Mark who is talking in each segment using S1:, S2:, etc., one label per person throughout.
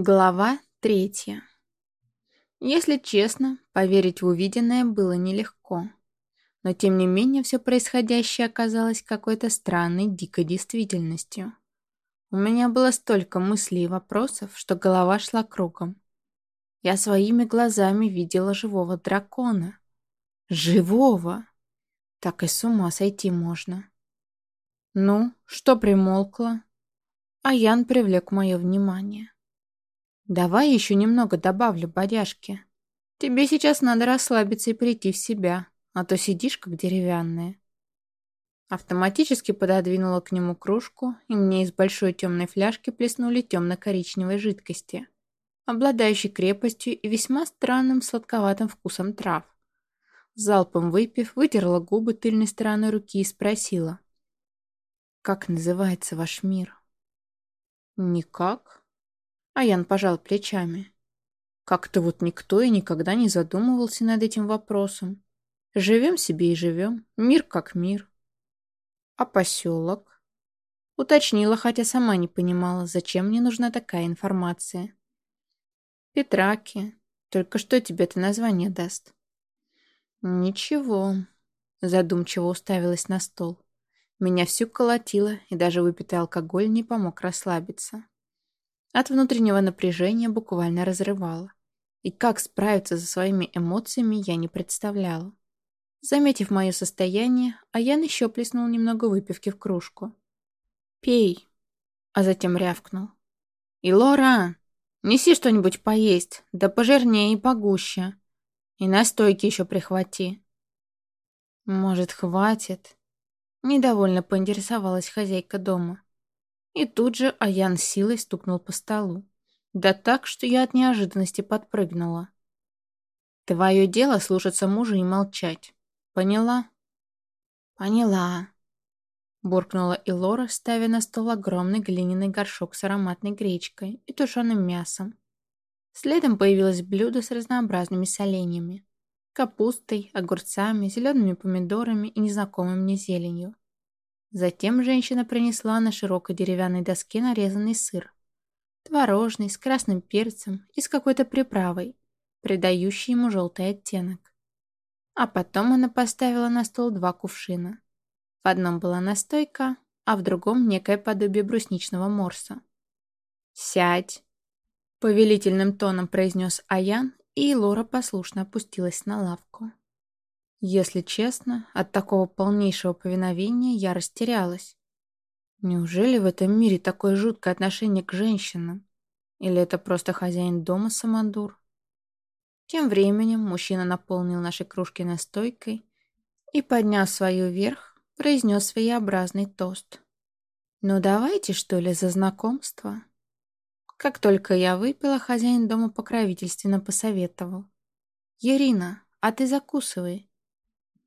S1: Глава третья. Если честно, поверить в увиденное было нелегко. Но тем не менее все происходящее оказалось какой-то странной, дикой действительностью. У меня было столько мыслей и вопросов, что голова шла кругом. Я своими глазами видела живого дракона. Живого! Так и с ума сойти можно. Ну, что примолкло? А Ян привлек мое внимание. Давай еще немного добавлю бодяжки. Тебе сейчас надо расслабиться и прийти в себя, а то сидишь как деревянная. Автоматически пододвинула к нему кружку, и мне из большой темной фляжки плеснули темно-коричневой жидкости, обладающей крепостью и весьма странным сладковатым вкусом трав. Залпом выпив, вытерла губы тыльной стороной руки и спросила. «Как называется ваш мир?» «Никак», Аян пожал плечами. Как-то вот никто и никогда не задумывался над этим вопросом. Живем себе и живем, мир как мир. А поселок? Уточнила, хотя сама не понимала, зачем мне нужна такая информация. Петраки. Только что тебе это название даст? Ничего. Задумчиво уставилась на стол. Меня всю колотило, и даже выпитый алкоголь не помог расслабиться. От внутреннего напряжения буквально разрывало. И как справиться со своими эмоциями я не представляла. Заметив мое состояние, Аян еще плеснул немного выпивки в кружку. «Пей», а затем рявкнул. «И Лора, неси что-нибудь поесть, да пожирнее и погуще. И настойки еще прихвати». «Может, хватит?» Недовольно поинтересовалась хозяйка дома. И тут же Аян силой стукнул по столу. Да так, что я от неожиданности подпрыгнула. Твое дело слушаться мужа и молчать. Поняла? Поняла. Буркнула Илора, ставя на стол огромный глиняный горшок с ароматной гречкой и тушеным мясом. Следом появилось блюдо с разнообразными соленьями. Капустой, огурцами, зелеными помидорами и незнакомой мне зеленью. Затем женщина принесла на широкой деревянной доске нарезанный сыр. Творожный, с красным перцем и с какой-то приправой, придающей ему желтый оттенок. А потом она поставила на стол два кувшина. В одном была настойка, а в другом некое подобие брусничного морса. «Сядь!» — повелительным тоном произнес Аян, и Лора послушно опустилась на лавку. Если честно, от такого полнейшего повиновения я растерялась. Неужели в этом мире такое жуткое отношение к женщинам? Или это просто хозяин дома самодур? Тем временем мужчина наполнил наши кружки настойкой и, подняв свою вверх, произнес своеобразный тост. «Ну давайте, что ли, за знакомство?» Как только я выпила, хозяин дома покровительственно посоветовал. «Ирина, а ты закусывай.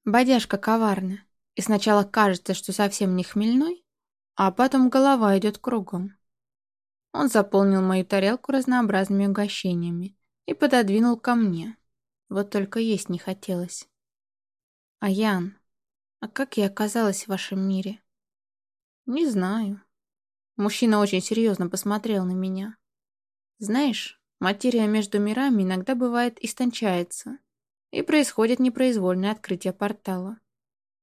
S1: Бодяжка коварна, и сначала кажется, что совсем не хмельной, а потом голова идет кругом. Он заполнил мою тарелку разнообразными угощениями и пододвинул ко мне. Вот только есть не хотелось. А Ян, а как я оказалась в вашем мире? Не знаю. Мужчина очень серьезно посмотрел на меня. Знаешь, материя между мирами иногда бывает истончается, и происходит непроизвольное открытие портала.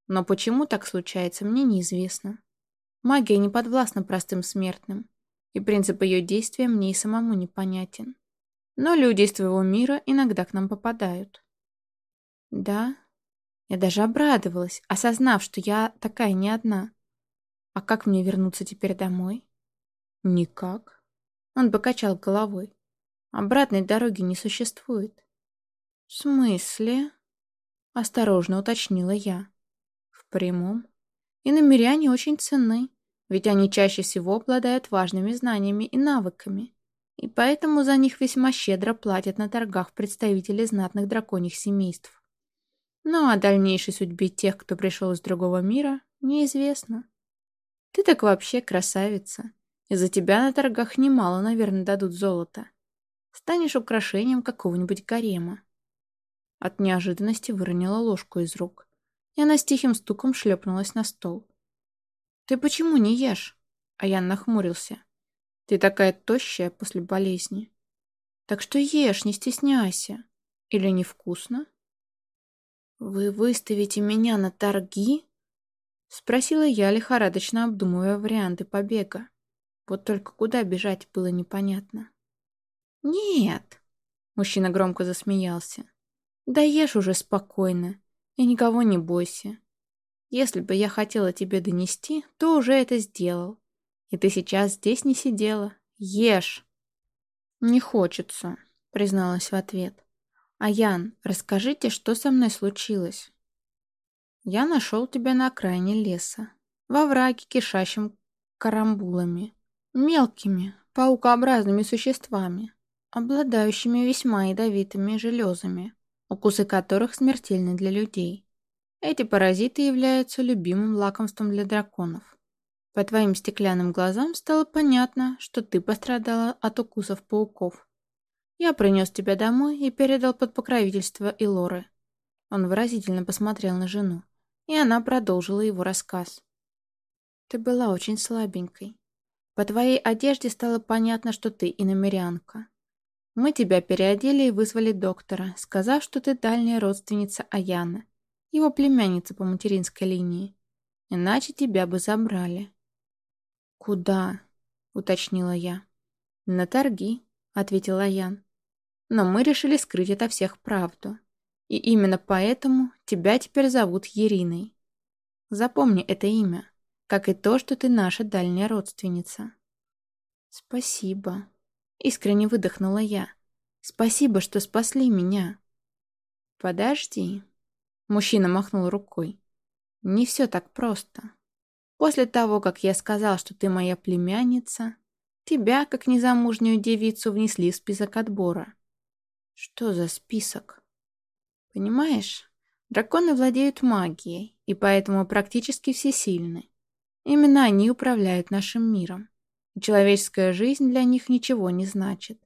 S1: Но почему так случается, мне неизвестно. Магия не подвластна простым смертным, и принцип ее действия мне и самому непонятен. Но люди из твоего мира иногда к нам попадают. Да, я даже обрадовалась, осознав, что я такая не одна. А как мне вернуться теперь домой? Никак. Он покачал головой. Обратной дороги не существует. «В смысле?» — осторожно уточнила я. «В прямом. И намеряне очень ценны, ведь они чаще всего обладают важными знаниями и навыками, и поэтому за них весьма щедро платят на торгах представители знатных драконьих семейств. Ну а дальнейшей судьбе тех, кто пришел из другого мира, неизвестно. Ты так вообще красавица. Из-за тебя на торгах немало, наверное, дадут золота. Станешь украшением какого-нибудь гарема. От неожиданности выронила ложку из рук, и она с тихим стуком шлепнулась на стол. «Ты почему не ешь?» А я нахмурился. «Ты такая тощая после болезни. Так что ешь, не стесняйся. Или невкусно? Вы выставите меня на торги? Спросила я, лихорадочно обдумывая варианты побега. Вот только куда бежать было непонятно. «Нет!» — мужчина громко засмеялся. «Да ешь уже спокойно и никого не бойся. Если бы я хотела тебе донести, то уже это сделал. И ты сейчас здесь не сидела. Ешь!» «Не хочется», — призналась в ответ. «Аян, расскажите, что со мной случилось?» «Я нашел тебя на окраине леса, во враге, кишащем карамбулами, мелкими, паукообразными существами, обладающими весьма ядовитыми железами, укусы которых смертельны для людей. Эти паразиты являются любимым лакомством для драконов. По твоим стеклянным глазам стало понятно, что ты пострадала от укусов пауков. Я принес тебя домой и передал под покровительство Илоры. Он выразительно посмотрел на жену, и она продолжила его рассказ. Ты была очень слабенькой. По твоей одежде стало понятно, что ты иномерянка. Мы тебя переодели и вызвали доктора, сказав, что ты дальняя родственница Аяна, его племянница по материнской линии. Иначе тебя бы забрали. «Куда?» — уточнила я. «На торги», — ответил Аян. «Но мы решили скрыть ото всех правду. И именно поэтому тебя теперь зовут Ериной. Запомни это имя, как и то, что ты наша дальняя родственница». «Спасибо», — искренне выдохнула я. «Спасибо, что спасли меня». «Подожди», — мужчина махнул рукой. «Не все так просто». После того, как я сказал, что ты моя племянница, тебя, как незамужнюю девицу, внесли в список отбора. Что за список? Понимаешь, драконы владеют магией, и поэтому практически всесильны. Именно они управляют нашим миром. Человеческая жизнь для них ничего не значит.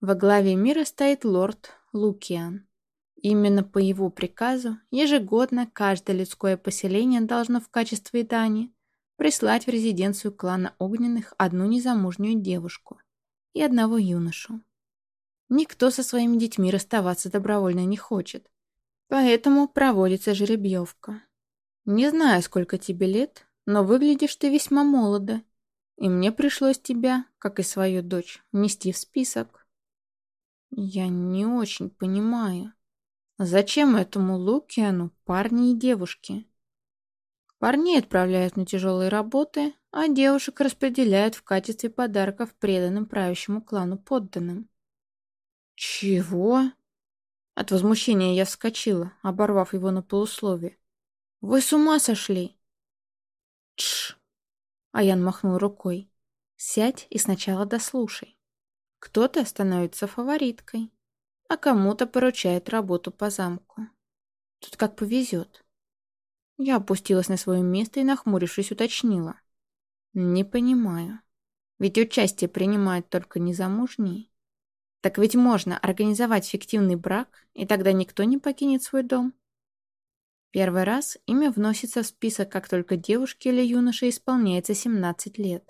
S1: Во главе мира стоит лорд Лукиан. Именно по его приказу ежегодно каждое людское поселение должно в качестве дани прислать в резиденцию клана Огненных одну незамужнюю девушку и одного юношу. Никто со своими детьми расставаться добровольно не хочет, поэтому проводится жеребьевка. Не знаю, сколько тебе лет, но выглядишь ты весьма молодо, и мне пришлось тебя, как и свою дочь, внести в список. Я не очень понимаю. Зачем этому Лукиану парни и девушки? Парней отправляют на тяжелые работы, а девушек распределяют в качестве подарков преданным правящему клану подданным. Чего? От возмущения я вскочила, оборвав его на полусловие. Вы с ума сошли? Тш! Аян махнул рукой. Сядь и сначала дослушай. Кто-то становится фавориткой а кому-то поручает работу по замку. Тут как повезет. Я опустилась на свое место и, нахмурившись, уточнила. Не понимаю. Ведь участие принимают только незамужние. Так ведь можно организовать фиктивный брак, и тогда никто не покинет свой дом. Первый раз имя вносится в список, как только девушке или юноше исполняется 17 лет.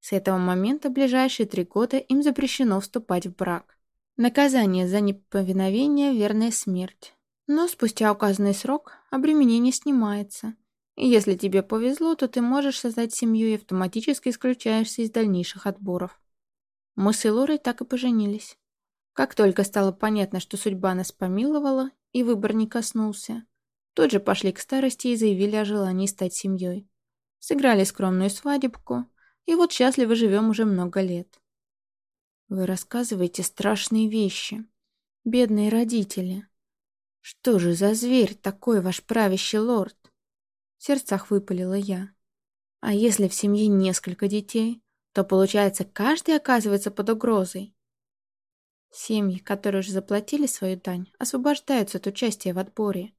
S1: С этого момента ближайшие три года им запрещено вступать в брак. Наказание за неповиновение – верная смерть. Но спустя указанный срок обременение снимается. И если тебе повезло, то ты можешь создать семью и автоматически исключаешься из дальнейших отборов. Мы с Элорой так и поженились. Как только стало понятно, что судьба нас помиловала и выбор не коснулся, тут же пошли к старости и заявили о желании стать семьей. Сыграли скромную свадебку, и вот счастливо живем уже много лет. Вы рассказываете страшные вещи. Бедные родители. Что же за зверь такой ваш правящий лорд? В сердцах выпалила я. А если в семье несколько детей, то, получается, каждый оказывается под угрозой. Семьи, которые уже заплатили свою дань, освобождаются от участия в отборе,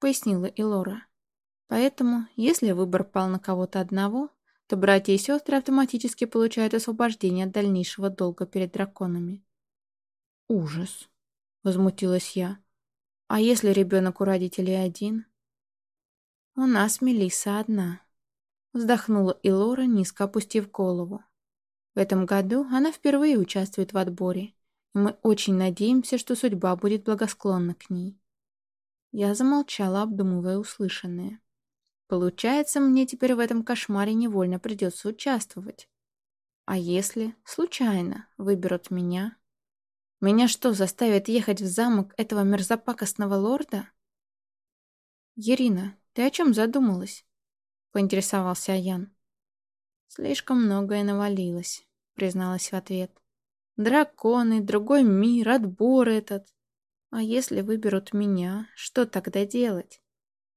S1: пояснила Илора. Поэтому, если выбор пал на кого-то одного, то братья и сестры автоматически получают освобождение от дальнейшего долга перед драконами. «Ужас!» — возмутилась я. «А если ребенок у родителей один?» «У нас Мелисса одна», — вздохнула Илора, низко опустив голову. В этом году она впервые участвует в отборе, и мы очень надеемся, что судьба будет благосклонна к ней. Я замолчала, обдумывая услышанное. Получается, мне теперь в этом кошмаре невольно придется участвовать. А если, случайно, выберут меня? Меня что, заставят ехать в замок этого мерзопакостного лорда? «Ирина, ты о чем задумалась?» — поинтересовался Аян. «Слишком многое навалилось», — призналась в ответ. «Драконы, другой мир, отбор этот. А если выберут меня, что тогда делать?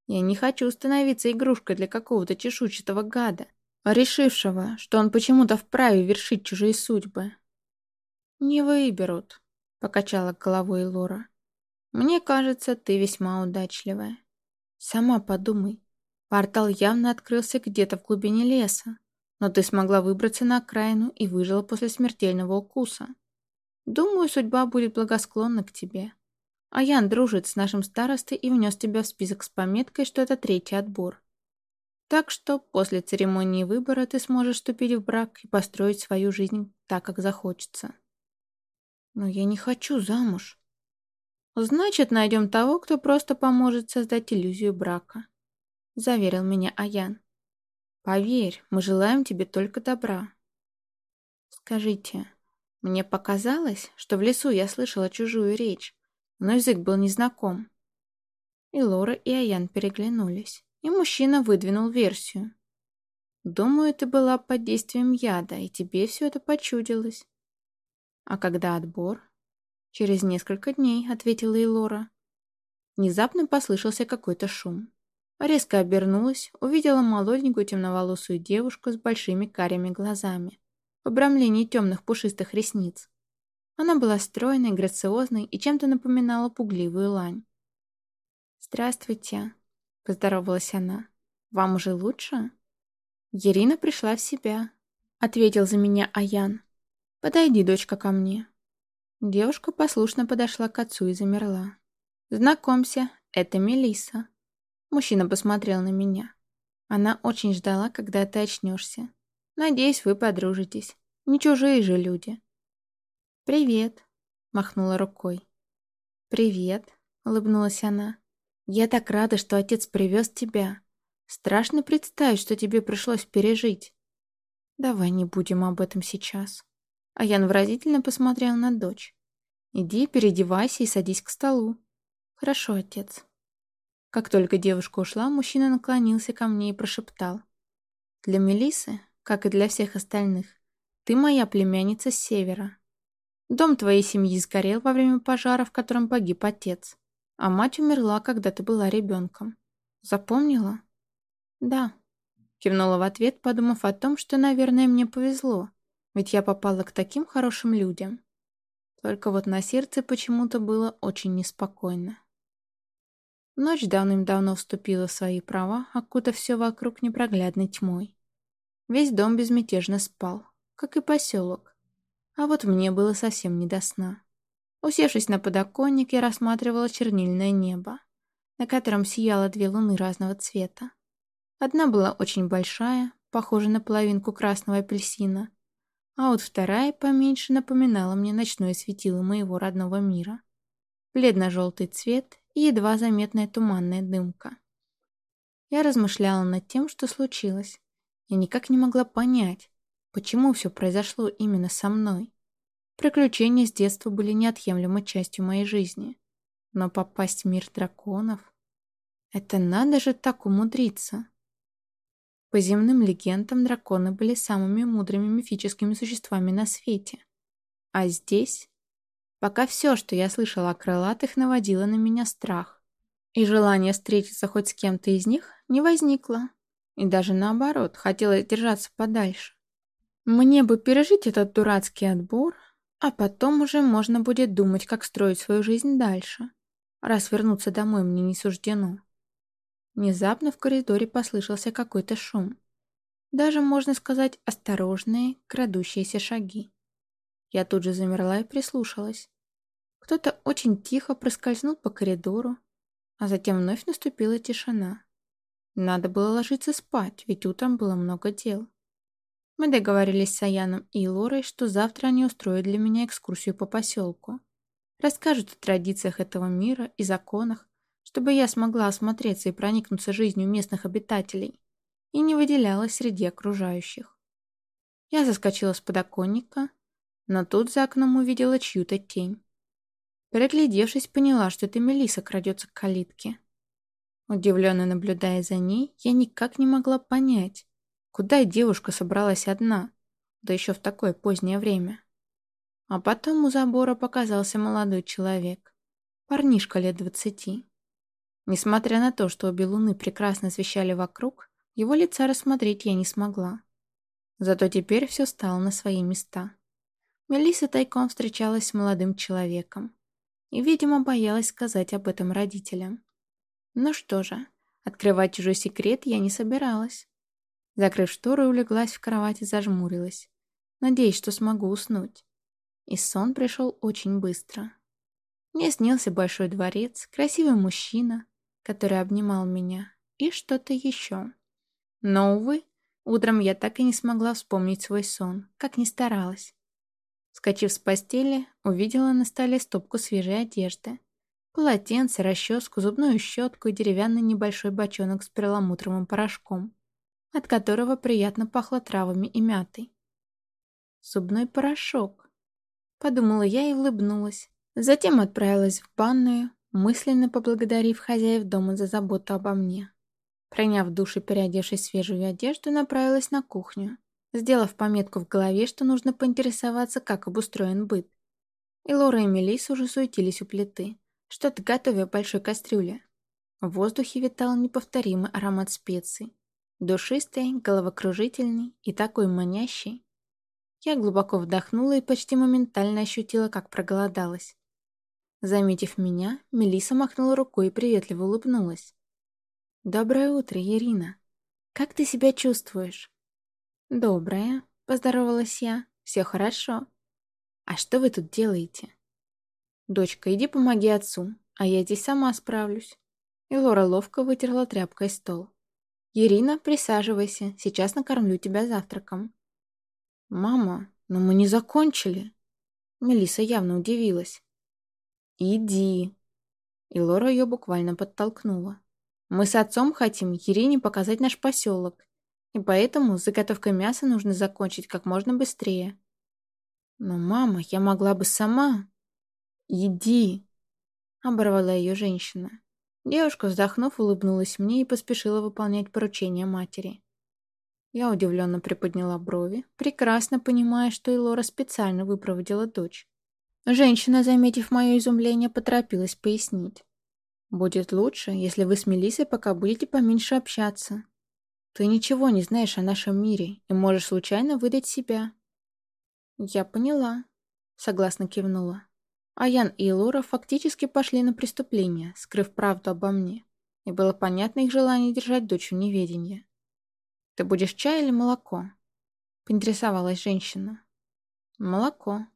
S1: Я не хочу становиться игрушкой для какого-то чешуйчатого гада, решившего, что он почему-то вправе вершить чужие судьбы». «Не выберут», — покачала головой Лора. «Мне кажется, ты весьма удачливая. Сама подумай, Портал явно открылся где-то в глубине леса, но ты смогла выбраться на окраину и выжила после смертельного укуса. Думаю, судьба будет благосклонна к тебе. А Ян дружит с нашим старостой и внес тебя в список с пометкой, что это третий отбор. Так что после церемонии выбора ты сможешь вступить в брак и построить свою жизнь так, как захочется. Но я не хочу замуж. Значит, найдем того, кто просто поможет создать иллюзию брака. — заверил меня Аян. «Поверь, мы желаем тебе только добра». «Скажите, мне показалось, что в лесу я слышала чужую речь, но язык был незнаком». И Лора, и Аян переглянулись, и мужчина выдвинул версию. «Думаю, ты была под действием яда, и тебе все это почудилось». «А когда отбор?» «Через несколько дней», — ответила и Лора. Внезапно послышался какой-то шум. Резко обернулась, увидела молоденькую темноволосую девушку с большими карими глазами, в обрамлении темных пушистых ресниц. Она была стройной, грациозной и чем-то напоминала пугливую лань. «Здравствуйте», — поздоровалась она. «Вам уже лучше?» Ирина пришла в себя, — ответил за меня Аян. «Подойди, дочка, ко мне». Девушка послушно подошла к отцу и замерла. «Знакомься, это Мелиса. Мужчина посмотрел на меня. Она очень ждала, когда ты очнешься. Надеюсь, вы подружитесь. Не чужие же люди. «Привет», — махнула рукой. «Привет», — улыбнулась она. «Я так рада, что отец привез тебя. Страшно представить, что тебе пришлось пережить». «Давай не будем об этом сейчас». А Ян выразительно посмотрел на дочь. «Иди, переодевайся и садись к столу». «Хорошо, отец». Как только девушка ушла, мужчина наклонился ко мне и прошептал. «Для Мелисы, как и для всех остальных, ты моя племянница с севера. Дом твоей семьи сгорел во время пожара, в котором погиб отец, а мать умерла, когда ты была ребенком. Запомнила?» «Да», — кивнула в ответ, подумав о том, что, наверное, мне повезло, ведь я попала к таким хорошим людям. Только вот на сердце почему-то было очень неспокойно. Ночь давным-давно вступила в свои права, окутав все вокруг непроглядной тьмой. Весь дом безмятежно спал, как и поселок. А вот мне было совсем не до сна. Усевшись на подоконник, я рассматривала чернильное небо, на котором сияло две луны разного цвета. Одна была очень большая, похожа на половинку красного апельсина, а вот вторая поменьше напоминала мне ночное светило моего родного мира. Бледно-желтый цвет и едва заметная туманная дымка. Я размышляла над тем, что случилось. Я никак не могла понять, почему все произошло именно со мной. Приключения с детства были неотъемлемой частью моей жизни. Но попасть в мир драконов... Это надо же так умудриться. По земным легендам драконы были самыми мудрыми мифическими существами на свете. А здесь Пока все, что я слышала о крылатых, наводило на меня страх. И желание встретиться хоть с кем-то из них не возникло. И даже наоборот, хотелось держаться подальше. Мне бы пережить этот дурацкий отбор, а потом уже можно будет думать, как строить свою жизнь дальше, раз вернуться домой мне не суждено. Внезапно в коридоре послышался какой-то шум. Даже, можно сказать, осторожные, крадущиеся шаги. Я тут же замерла и прислушалась. Кто-то очень тихо проскользнул по коридору, а затем вновь наступила тишина. Надо было ложиться спать, ведь утром было много дел. Мы договорились с Аяном и Лорой, что завтра они устроят для меня экскурсию по поселку. Расскажут о традициях этого мира и законах, чтобы я смогла осмотреться и проникнуться жизнью местных обитателей и не выделялась среди окружающих. Я заскочила с подоконника, но тут за окном увидела чью-то тень. Переглядевшись, поняла, что это Мелиса крадется к калитке. Удивленно наблюдая за ней, я никак не могла понять, куда девушка собралась одна, да еще в такое позднее время. А потом у забора показался молодой человек, парнишка лет двадцати. Несмотря на то, что обе луны прекрасно освещали вокруг, его лица рассмотреть я не смогла. Зато теперь все стало на свои места. Мелисса тайком встречалась с молодым человеком и, видимо, боялась сказать об этом родителям. Ну что же, открывать чужой секрет я не собиралась. Закрыв шторы, улеглась в кровать и зажмурилась, надеясь, что смогу уснуть. И сон пришел очень быстро. Мне снился большой дворец, красивый мужчина, который обнимал меня, и что-то еще. Но, увы, утром я так и не смогла вспомнить свой сон, как ни старалась. Скочив с постели, увидела на столе стопку свежей одежды. Полотенце, расческу, зубную щетку и деревянный небольшой бочонок с перламутровым порошком, от которого приятно пахло травами и мятой. «Зубной порошок», — подумала я и улыбнулась. Затем отправилась в банную, мысленно поблагодарив хозяев дома за заботу обо мне. Приняв душ и переодевшись в свежую одежду, направилась на кухню, сделав пометку в голове, что нужно поинтересоваться, как обустроен быт. И Лора и Мелисса уже суетились у плиты что-то готовя в большой кастрюле. В воздухе витал неповторимый аромат специй. Душистый, головокружительный и такой манящий. Я глубоко вдохнула и почти моментально ощутила, как проголодалась. Заметив меня, Мелиса махнула рукой и приветливо улыбнулась. «Доброе утро, Ирина. Как ты себя чувствуешь?» «Доброе», — поздоровалась я. «Все хорошо. А что вы тут делаете?» «Дочка, иди помоги отцу, а я здесь сама справлюсь». И Лора ловко вытерла тряпкой стол. «Ирина, присаживайся, сейчас накормлю тебя завтраком». «Мама, но мы не закончили». Мелиса явно удивилась. «Иди». И Лора ее буквально подтолкнула. «Мы с отцом хотим Ирине показать наш поселок, и поэтому с заготовкой мяса нужно закончить как можно быстрее». «Но, мама, я могла бы сама...» «Иди!» — оборвала ее женщина. Девушка, вздохнув, улыбнулась мне и поспешила выполнять поручение матери. Я удивленно приподняла брови, прекрасно понимая, что Элора специально выпроводила дочь. Женщина, заметив мое изумление, поторопилась пояснить. «Будет лучше, если вы с Мелиссой пока будете поменьше общаться. Ты ничего не знаешь о нашем мире и можешь случайно выдать себя». «Я поняла», — согласно кивнула. Аян и Лора фактически пошли на преступление, скрыв правду обо мне, и было понятно их желание держать дочь в неведении. «Ты будешь чай или молоко?» — поинтересовалась женщина. «Молоко».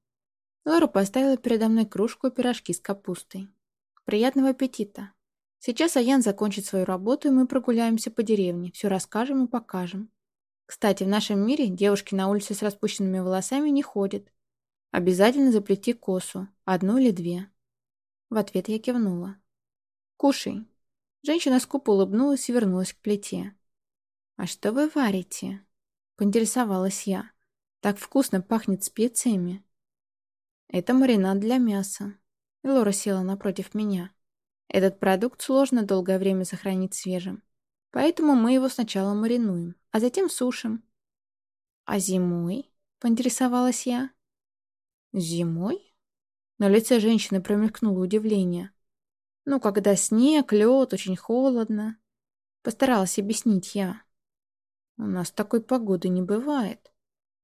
S1: Лора поставила передо мной кружку и пирожки с капустой. «Приятного аппетита!» Сейчас Аян закончит свою работу, и мы прогуляемся по деревне, все расскажем и покажем. Кстати, в нашем мире девушки на улице с распущенными волосами не ходят, Обязательно заплети косу, одну или две. В ответ я кивнула. Кушай. Женщина скупо улыбнулась и вернулась к плите. «А что вы варите?» Поинтересовалась я. «Так вкусно пахнет специями». «Это маринад для мяса». Лора села напротив меня. «Этот продукт сложно долгое время сохранить свежим, поэтому мы его сначала маринуем, а затем сушим». «А зимой?» — поинтересовалась я. Зимой? На лице женщины промелькнуло удивление. Ну, когда снег, лед, очень холодно. Постаралась объяснить я. У нас такой погоды не бывает.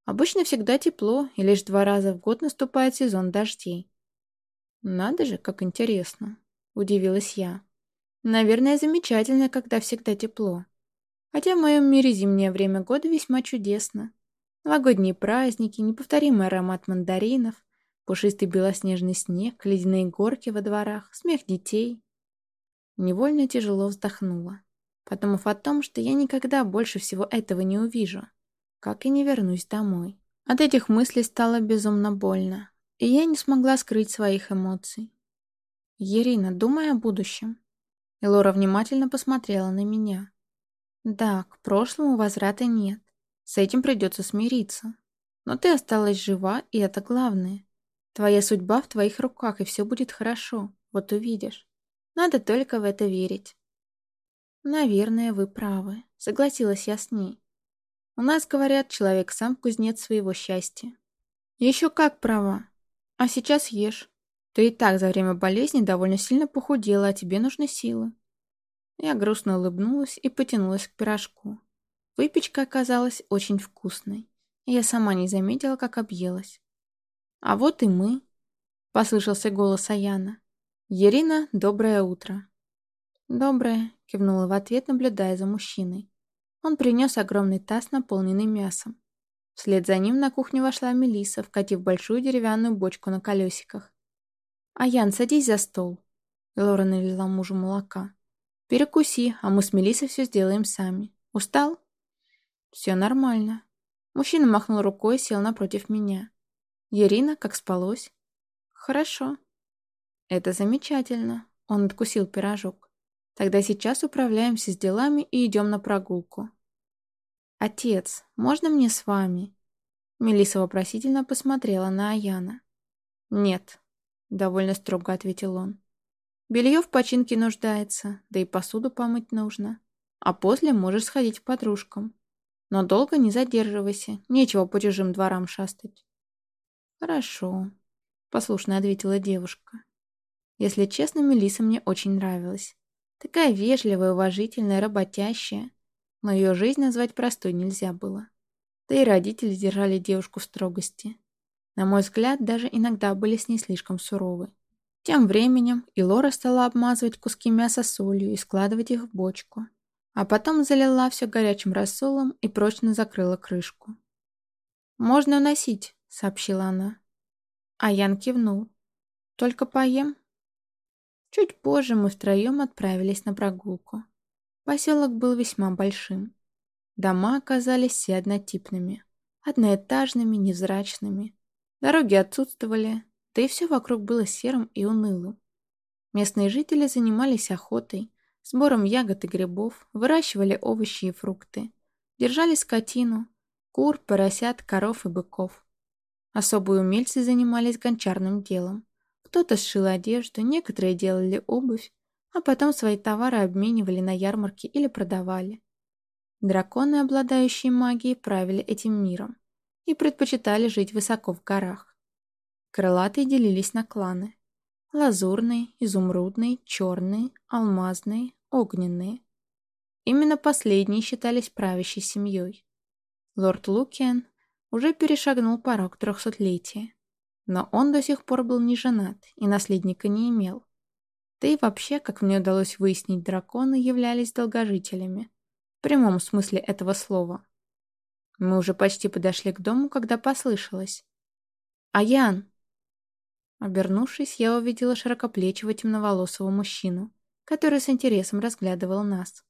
S1: Обычно всегда тепло, и лишь два раза в год наступает сезон дождей. Надо же, как интересно, удивилась я. Наверное, замечательно, когда всегда тепло. Хотя в моем мире зимнее время года весьма чудесно. Новогодние праздники, неповторимый аромат мандаринов, пушистый белоснежный снег, ледяные горки во дворах, смех детей. Невольно тяжело вздохнула, подумав о том, что я никогда больше всего этого не увижу. как и не вернусь домой. От этих мыслей стало безумно больно, и я не смогла скрыть своих эмоций. «Ирина, думай о будущем». И Лора внимательно посмотрела на меня. «Да, к прошлому возврата нет. С этим придется смириться. Но ты осталась жива, и это главное. Твоя судьба в твоих руках, и все будет хорошо. Вот увидишь. Надо только в это верить». «Наверное, вы правы», — согласилась я с ней. «У нас, говорят, человек сам кузнец своего счастья». «Еще как права. А сейчас ешь. Ты и так за время болезни довольно сильно похудела, а тебе нужны силы». Я грустно улыбнулась и потянулась к пирожку. Выпечка оказалась очень вкусной, я сама не заметила, как объелась. «А вот и мы», — послышался голос Аяна. «Ирина, доброе утро». «Доброе», — кивнула в ответ, наблюдая за мужчиной. Он принес огромный таз, наполненный мясом. Вслед за ним на кухню вошла Мелиса, вкатив большую деревянную бочку на колесиках. «Аян, садись за стол», — Лора налила мужу молока. «Перекуси, а мы с Мелисой все сделаем сами. Устал?» «Все нормально». Мужчина махнул рукой и сел напротив меня. «Ирина, как спалось?» «Хорошо». «Это замечательно». Он откусил пирожок. «Тогда сейчас управляемся с делами и идем на прогулку». «Отец, можно мне с вами?» Мелисса вопросительно посмотрела на Аяна. «Нет», — довольно строго ответил он. «Белье в починке нуждается, да и посуду помыть нужно. А после можешь сходить к подружкам. Но долго не задерживайся, нечего по чужим дворам шастать. Хорошо, послушно ответила девушка. Если честно, Мелиса мне очень нравилась. Такая вежливая, уважительная, работящая. Но ее жизнь назвать простой нельзя было. Да и родители держали девушку в строгости. На мой взгляд, даже иногда были с ней слишком суровы. Тем временем и Лора стала обмазывать куски мяса солью и складывать их в бочку а потом залила все горячим рассолом и прочно закрыла крышку. «Можно уносить», — сообщила она. А Ян кивнул. «Только поем?» Чуть позже мы втроем отправились на прогулку. Поселок был весьма большим. Дома оказались все однотипными, одноэтажными, невзрачными. Дороги отсутствовали, да и все вокруг было серым и унылым. Местные жители занимались охотой, сбором ягод и грибов, выращивали овощи и фрукты, держали скотину, кур, поросят, коров и быков. Особые умельцы занимались гончарным делом. Кто-то сшил одежду, некоторые делали обувь, а потом свои товары обменивали на ярмарке или продавали. Драконы, обладающие магией, правили этим миром и предпочитали жить высоко в горах. Крылатые делились на кланы. Лазурные, изумрудные, черные, алмазные, огненные. Именно последние считались правящей семьей. Лорд Лукиан уже перешагнул порог трехсотлетия, но он до сих пор был не женат и наследника не имел. Да и вообще, как мне удалось выяснить, драконы являлись долгожителями, в прямом смысле этого слова. Мы уже почти подошли к дому, когда послышалось. «Аян!» Обернувшись, я увидела широкоплечего темноволосого мужчину, который с интересом разглядывал нас.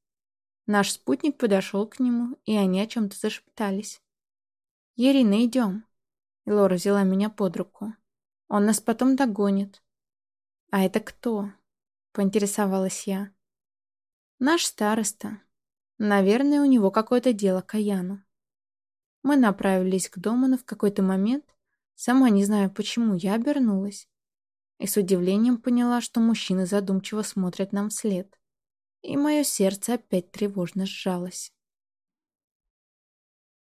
S1: Наш спутник подошел к нему, и они о чем-то зашептались. «Ирина, идем!» Лора взяла меня под руку. «Он нас потом догонит». «А это кто?» — поинтересовалась я. «Наш староста. Наверное, у него какое-то дело к Аяну». Мы направились к дому, но в какой-то момент Сама не знаю почему, я обернулась. И с удивлением поняла, что мужчины задумчиво смотрят нам вслед. И мое сердце опять тревожно сжалось.